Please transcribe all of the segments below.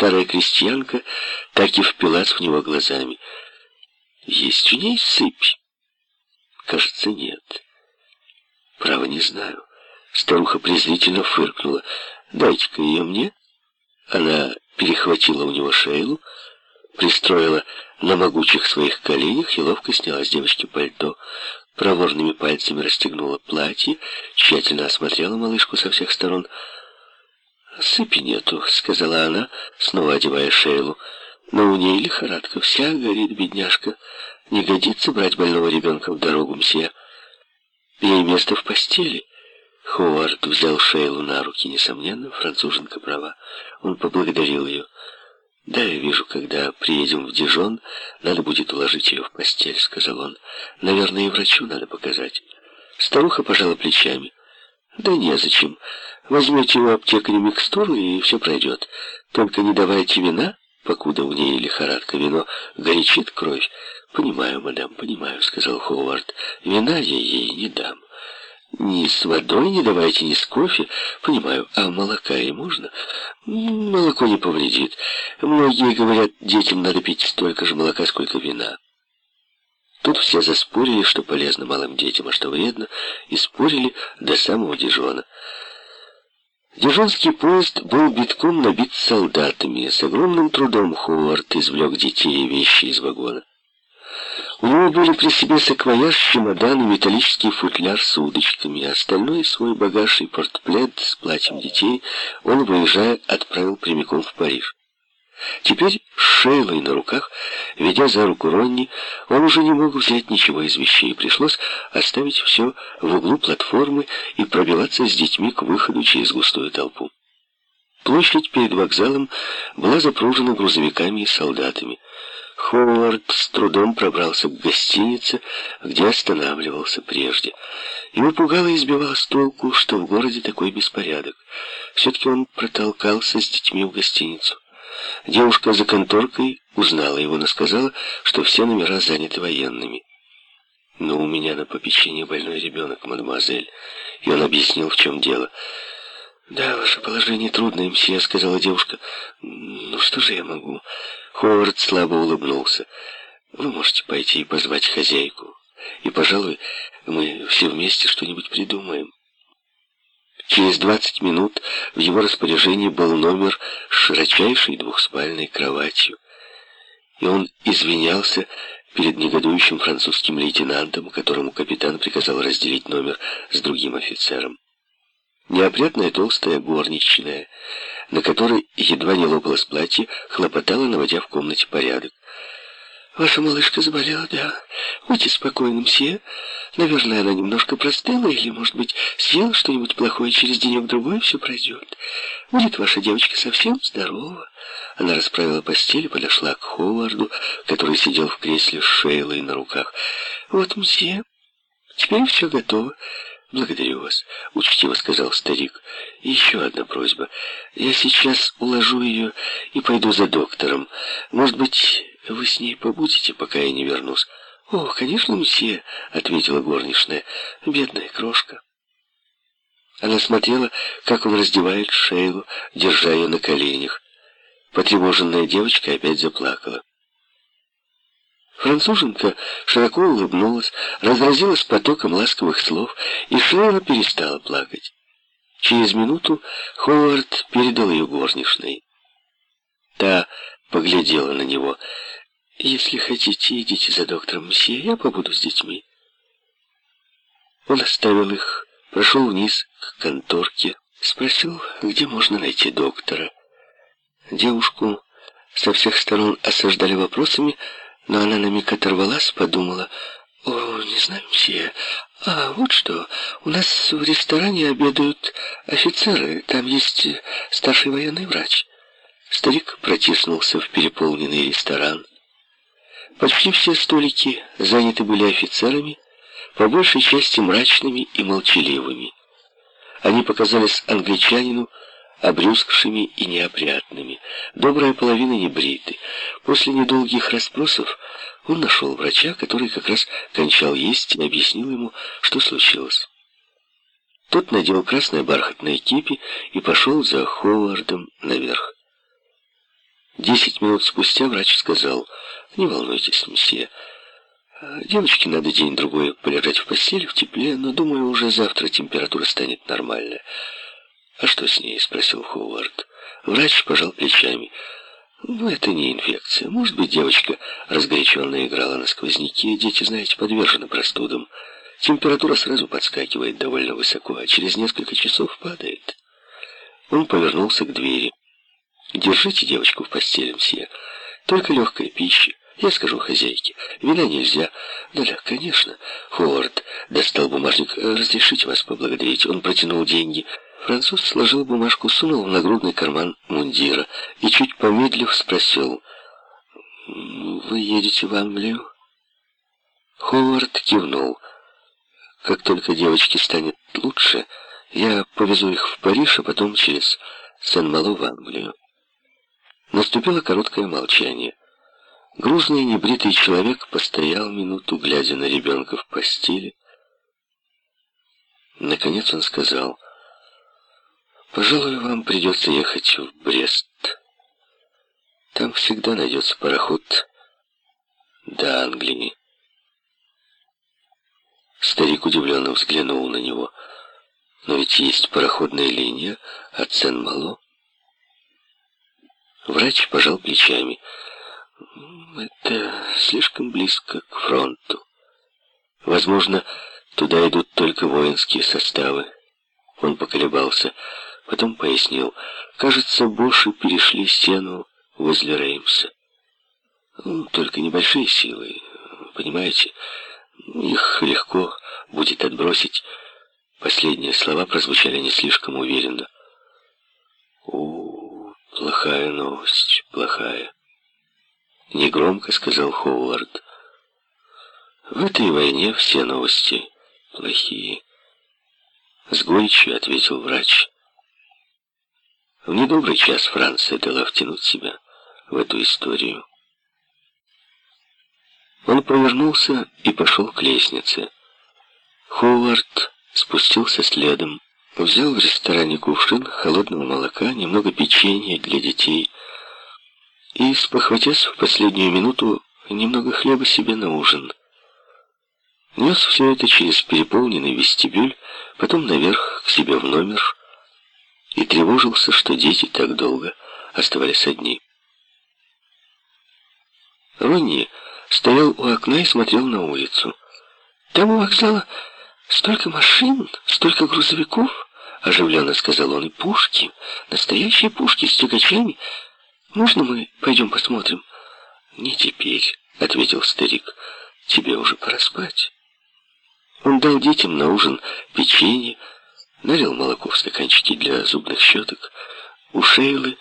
старая крестьянка так и впилась в него глазами. «Есть у ней сыпь?» «Кажется, нет». «Право, не знаю». Старуха презрительно фыркнула. «Дайте-ка ее мне». Она перехватила у него Шейлу, пристроила на могучих своих коленях и ловко сняла с девочки пальто, проворными пальцами расстегнула платье, тщательно осмотрела малышку со всех сторон. «Сыпи нету», — сказала она, снова одевая Шейлу. «Но у ней лихорадка, вся горит, бедняжка. Не годится брать больного ребенка в дорогу, мсье. Ей место в постели». Ховард взял Шейлу на руки, несомненно, француженка права. Он поблагодарил ее. «Да, я вижу, когда приедем в Дижон, надо будет уложить ее в постель», — сказал он. «Наверное, и врачу надо показать». Старуха пожала плечами. «Да незачем. Возьмете у аптекаря микстуру, и все пройдет. Только не давайте вина, покуда у ней лихорадка. Вино горячит кровь». «Понимаю, мадам, понимаю», — сказал Ховард. «Вина я ей не дам». Ни с водой не давайте, ни с кофе. Понимаю, а молока и можно? Молоко не повредит. Многие говорят, детям надо пить столько же молока, сколько вина. Тут все заспорили, что полезно малым детям, а что вредно, и спорили до самого Дижона. Дижонский поезд был битком набит солдатами. С огромным трудом Ховард извлек детей и вещи из вагона. У него были при себе саквояж, чемодан и металлический футляр с удочками. Остальной свой багаж и портплет с платьем детей он, выезжая, отправил прямиком в Париж. Теперь с Шейлой на руках, ведя за руку Ронни, он уже не мог взять ничего из вещей. Пришлось оставить все в углу платформы и пробиваться с детьми к выходу через густую толпу. Площадь перед вокзалом была запружена грузовиками и солдатами. Ховард с трудом пробрался к гостинице, где останавливался прежде. Его пугало и избивало с толку, что в городе такой беспорядок. Все-таки он протолкался с детьми в гостиницу. Девушка за конторкой узнала его, но сказала, что все номера заняты военными. «Но у меня на попечении больной ребенок, мадемуазель». И он объяснил, в чем дело. «Да, ваше положение трудное, мсье», — сказала девушка. «Ну что же я могу?» Ховард слабо улыбнулся. «Вы можете пойти и позвать хозяйку, и, пожалуй, мы все вместе что-нибудь придумаем». Через двадцать минут в его распоряжении был номер с широчайшей двухспальной кроватью, и он извинялся перед негодующим французским лейтенантом, которому капитан приказал разделить номер с другим офицером. Неопрятная толстая горничная, на которой едва не лопалось платье, хлопотала, наводя в комнате порядок. «Ваша малышка заболела, да? Будьте спокойным, все. Наверное, она немножко простыла или, может быть, съела что-нибудь плохое, через денек-другой все пройдет. Будет ваша девочка совсем здорова». Она расправила постель и подошла к Ховарду, который сидел в кресле с Шейлой на руках. «Вот, мсье, теперь все готово. «Благодарю вас», — учтиво сказал старик. еще одна просьба. Я сейчас уложу ее и пойду за доктором. Может быть, вы с ней побудете, пока я не вернусь?» «О, конечно, мсье», — ответила горничная. «Бедная крошка». Она смотрела, как он раздевает Шейлу, держа ее на коленях. Потревоженная девочка опять заплакала. Француженка широко улыбнулась, разразилась потоком ласковых слов, и Шейла перестала плакать. Через минуту Ховард передал ее горничной. Та поглядела на него. «Если хотите, идите за доктором Мсье, я побуду с детьми». Он оставил их, прошел вниз к конторке, спросил, где можно найти доктора. Девушку со всех сторон осаждали вопросами, но она на миг оторвалась, подумала, «О, не знаю, все. А вот что, у нас в ресторане обедают офицеры, там есть старший военный врач». Старик протиснулся в переполненный ресторан. Почти все столики заняты были офицерами, по большей части мрачными и молчаливыми. Они показались англичанину обрюзгшими и неопрятными. Добрая половина не бриты. После недолгих расспросов он нашел врача, который как раз кончал есть и объяснил ему, что случилось. Тот надел красное бархатное кепи и пошел за Ховардом наверх. Десять минут спустя врач сказал, «Не волнуйтесь, месье, девочке надо день-другой полежать в постели в тепле, но, думаю, уже завтра температура станет нормальная». «А что с ней?» — спросил Ховард. Врач пожал плечами. «Ну, это не инфекция. Может быть, девочка разгоряченная играла на сквозняке. Дети, знаете, подвержены простудам. Температура сразу подскакивает довольно высоко, а через несколько часов падает». Он повернулся к двери. Держите девочку в постели, мсье. Только легкая пища. Я скажу хозяйке. Вина нельзя. Да-да, конечно. Ховард достал бумажник. Разрешите вас поблагодарить. Он протянул деньги. Француз сложил бумажку, сунул в нагрудный карман мундира и, чуть помедлив, спросил. «Вы едете в Англию?» Ховард кивнул. «Как только девочке станет лучше, я повезу их в Париж, а потом через Сен-Мало в Англию». Наступило короткое молчание. Грузный небритый человек постоял минуту, глядя на ребенка в постели. Наконец он сказал, «Пожалуй, вам придется ехать в Брест. Там всегда найдется пароход до Англии». Старик удивленно взглянул на него. «Но ведь есть пароходная линия от Сен-Мало». Врач пожал плечами. Это слишком близко к фронту. Возможно, туда идут только воинские составы. Он поколебался, потом пояснил. Кажется, Боши перешли стену возле Реймса. Ну, только небольшие силы, понимаете? Их легко будет отбросить. Последние слова прозвучали не слишком уверенно. «Плохая новость, плохая», — негромко сказал Ховард. «В этой войне все новости плохие», — с горечью ответил врач. В недобрый час Франция дала втянуть себя в эту историю. Он повернулся и пошел к лестнице. Ховард спустился следом. Взял в ресторане кувшин холодного молока, немного печенья для детей и, спохватясь в последнюю минуту, немного хлеба себе на ужин. Нес все это через переполненный вестибюль, потом наверх к себе в номер и тревожился, что дети так долго оставались одни. Ронни стоял у окна и смотрел на улицу. Там у вокзала «Столько машин, столько грузовиков!» — оживленно сказал он. «И пушки, настоящие пушки с тягачами. Можно мы пойдем посмотрим?» «Не теперь», — ответил старик. «Тебе уже пора спать». Он дал детям на ужин печенье, налил молоко в стаканчики для зубных щеток. У Шейлы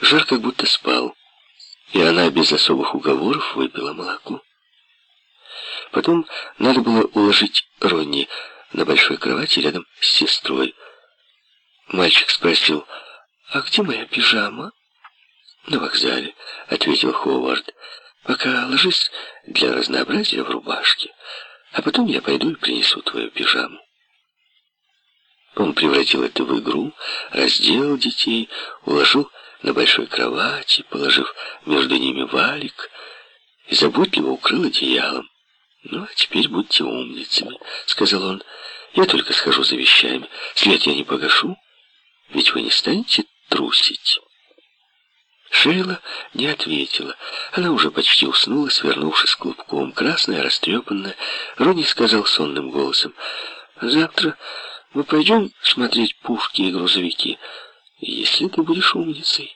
жар как будто спал, и она без особых уговоров выпила молоко. Потом надо было уложить Ронни на большой кровати рядом с сестрой. Мальчик спросил, «А где моя пижама?» «На вокзале», — ответил Ховард. «Пока ложись для разнообразия в рубашке, а потом я пойду и принесу твою пижаму». Он превратил это в игру, раздел детей, уложил на большой кровати, положив между ними валик и заботливо укрыл одеялом. «Ну, а теперь будьте умницами», — сказал он. «Я только схожу за вещами. След я не погашу, ведь вы не станете трусить». Шейла не ответила. Она уже почти уснула, свернувшись клубком. Красная, растрепанная. Рони сказал сонным голосом. «Завтра мы пойдем смотреть пушки и грузовики, если ты будешь умницей».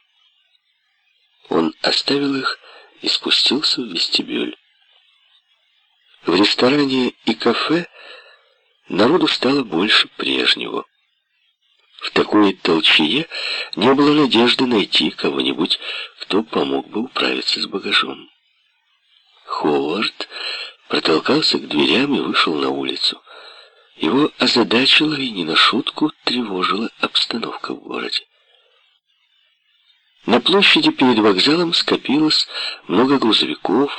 Он оставил их и спустился в вестибюль. В ресторане и кафе народу стало больше прежнего. В такой толчее не было надежды найти кого-нибудь, кто помог бы управиться с багажом. Ховард протолкался к дверям и вышел на улицу. Его озадачила и не на шутку тревожила обстановка в городе. На площади перед вокзалом скопилось много грузовиков,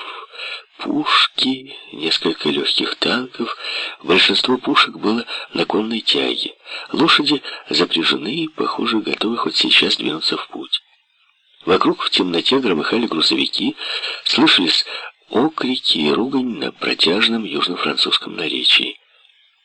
пушки, несколько легких танков. Большинство пушек было на конной тяге. Лошади запряжены и, похоже, готовы хоть сейчас двинуться в путь. Вокруг в темноте громыхали грузовики, слышались окрики и ругань на протяжном южно-французском наречии.